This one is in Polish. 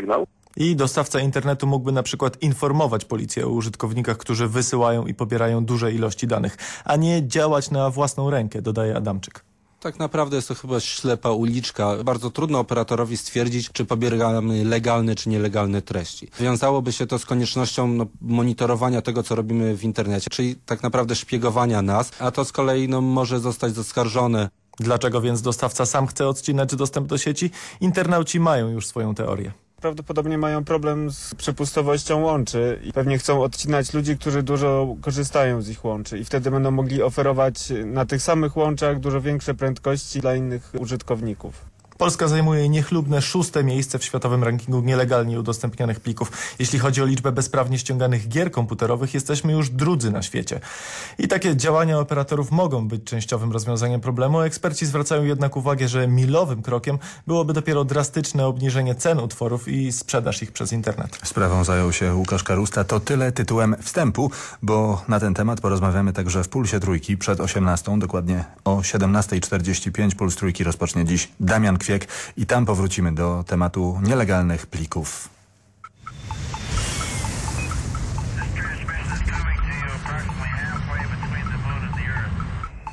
sygnał. I dostawca internetu mógłby na przykład informować policję o użytkownikach, którzy wysyłają i pobierają duże ilości danych, a nie działać na własną rękę, dodaje Adamczyk. Tak naprawdę jest to chyba ślepa uliczka. Bardzo trudno operatorowi stwierdzić, czy pobieramy legalne czy nielegalne treści. Wiązałoby się to z koniecznością no, monitorowania tego, co robimy w internecie, czyli tak naprawdę szpiegowania nas, a to z kolei no, może zostać zaskarżone. Dlaczego więc dostawca sam chce odcinać dostęp do sieci? Internauci mają już swoją teorię. Prawdopodobnie mają problem z przepustowością łączy i pewnie chcą odcinać ludzi, którzy dużo korzystają z ich łączy i wtedy będą mogli oferować na tych samych łączach dużo większe prędkości dla innych użytkowników. Polska zajmuje niechlubne szóste miejsce w światowym rankingu nielegalnie udostępnianych plików. Jeśli chodzi o liczbę bezprawnie ściąganych gier komputerowych, jesteśmy już drudzy na świecie. I takie działania operatorów mogą być częściowym rozwiązaniem problemu. Eksperci zwracają jednak uwagę, że milowym krokiem byłoby dopiero drastyczne obniżenie cen utworów i sprzedaż ich przez internet. Sprawą zajął się Łukasz Karusta. To tyle tytułem wstępu, bo na ten temat porozmawiamy także w Pulsie Trójki przed 18, dokładnie o 17.45. Puls Trójki rozpocznie dziś Damian Kwiek i tam powrócimy do tematu nielegalnych plików.